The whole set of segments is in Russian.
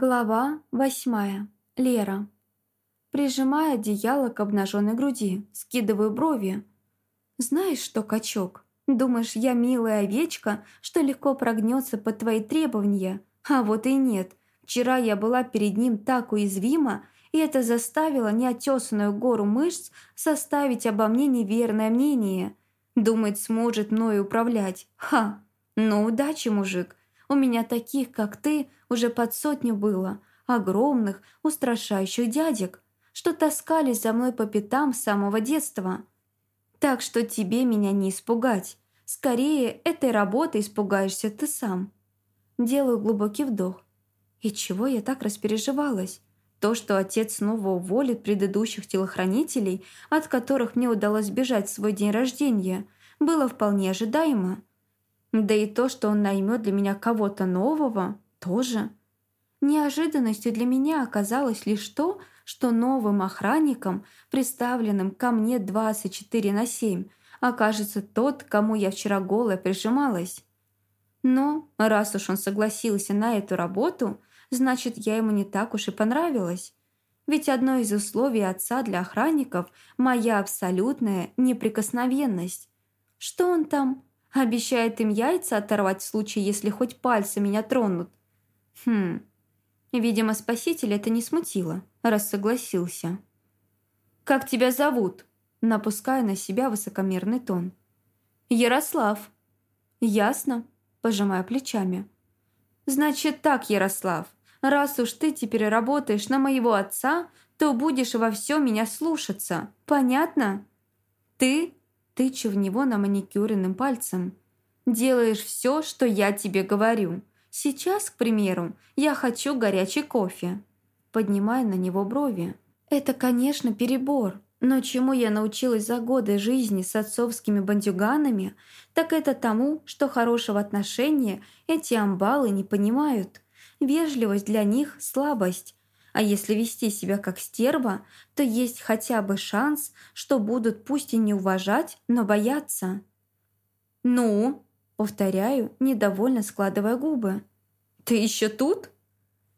Глава восьмая. Лера. Прижимая одеяло к обнаженной груди, скидываю брови. «Знаешь что, качок, думаешь, я милая овечка, что легко прогнется под твои требования? А вот и нет. Вчера я была перед ним так уязвима, и это заставило неотесанную гору мышц составить обо мне неверное мнение. Думает, сможет мною управлять. Ха! Ну, удачи, мужик. У меня таких, как ты, уже под сотню было. Огромных, устрашающих дядек, что таскались за мной по пятам с самого детства. Так что тебе меня не испугать. Скорее, этой работой испугаешься ты сам. Делаю глубокий вдох. И чего я так распереживалась? То, что отец снова уволит предыдущих телохранителей, от которых мне удалось сбежать в свой день рождения, было вполне ожидаемо. Да и то, что он наймет для меня кого-то нового, тоже. Неожиданностью для меня оказалось лишь то, что новым охранником, представленным ко мне 24 на 7, окажется тот, кому я вчера голая прижималась. Но раз уж он согласился на эту работу, значит, я ему не так уж и понравилась. Ведь одно из условий отца для охранников – моя абсолютная неприкосновенность. Что он там? Обещает им яйца оторвать в случае, если хоть пальцы меня тронут. Хм, видимо, спаситель это не смутило, раз согласился. «Как тебя зовут?» напуская на себя высокомерный тон. «Ярослав». «Ясно», пожимая плечами. «Значит так, Ярослав, раз уж ты теперь работаешь на моего отца, то будешь во всем меня слушаться. Понятно? Ты тыча в него на маникюренным пальцем. «Делаешь все, что я тебе говорю. Сейчас, к примеру, я хочу горячий кофе». Поднимая на него брови. «Это, конечно, перебор, но чему я научилась за годы жизни с отцовскими бандюганами, так это тому, что хорошего отношения эти амбалы не понимают. Вежливость для них – слабость, а если вести себя как стерва, то есть хотя бы шанс, что будут пусть и не уважать, но бояться. «Ну?» – повторяю, недовольно складывая губы. «Ты еще тут?»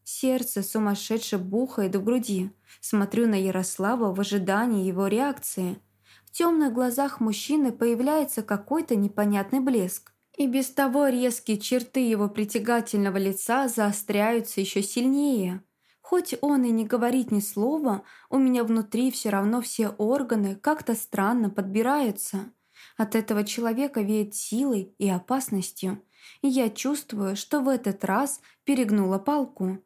Сердце сумасшедше бухает в груди. Смотрю на Ярослава в ожидании его реакции. В темных глазах мужчины появляется какой-то непонятный блеск. И без того резкие черты его притягательного лица заостряются еще сильнее – Хоть он и не говорит ни слова, у меня внутри все равно все органы как-то странно подбираются. От этого человека веет силой и опасностью, и я чувствую, что в этот раз перегнула палку.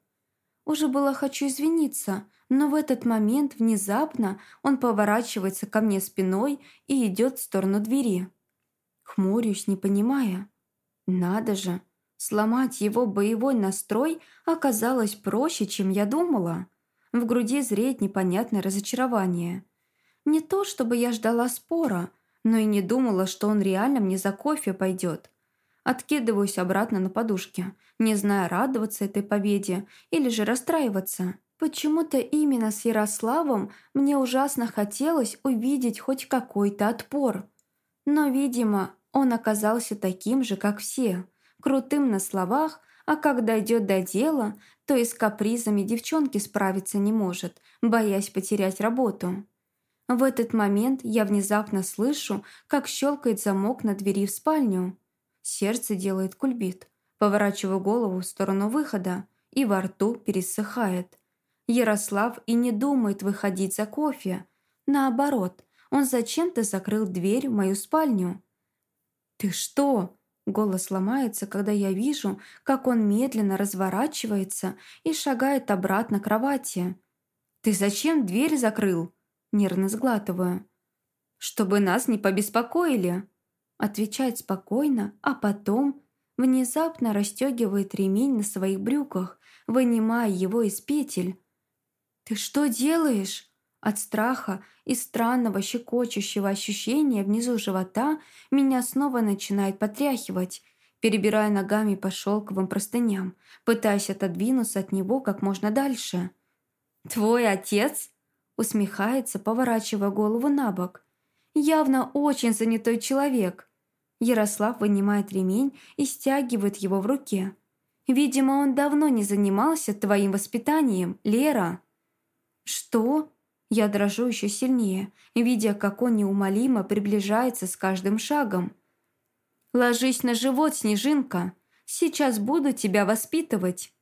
Уже было хочу извиниться, но в этот момент внезапно он поворачивается ко мне спиной и идет в сторону двери. Хмурюсь, не понимая. Надо же, Сломать его боевой настрой оказалось проще, чем я думала. В груди зреет непонятное разочарование. Не то, чтобы я ждала спора, но и не думала, что он реально мне за кофе пойдет. Откидываюсь обратно на подушке, не зная, радоваться этой победе или же расстраиваться. Почему-то именно с Ярославом мне ужасно хотелось увидеть хоть какой-то отпор. Но, видимо, он оказался таким же, как все крутым на словах, а когда идет до дела, то и с капризами девчонки справиться не может, боясь потерять работу. В этот момент я внезапно слышу, как щелкает замок на двери в спальню. Сердце делает кульбит. Поворачиваю голову в сторону выхода, и во рту пересыхает. Ярослав и не думает выходить за кофе. Наоборот, он зачем-то закрыл дверь в мою спальню. «Ты что?» Голос ломается, когда я вижу, как он медленно разворачивается и шагает обратно к кровати. «Ты зачем дверь закрыл?» Нервно сглатываю. «Чтобы нас не побеспокоили!» Отвечает спокойно, а потом внезапно расстегивает ремень на своих брюках, вынимая его из петель. «Ты что делаешь?» От страха и странного щекочущего ощущения внизу живота меня снова начинает потряхивать, перебирая ногами по шелковым простыням, пытаясь отодвинуться от него как можно дальше. «Твой отец?» Усмехается, поворачивая голову на бок. «Явно очень занятой человек». Ярослав вынимает ремень и стягивает его в руке. Видимо, он давно не занимался твоим воспитанием, Лера». «Что?» Я дрожу еще сильнее, видя, как он неумолимо приближается с каждым шагом. «Ложись на живот, Снежинка. Сейчас буду тебя воспитывать».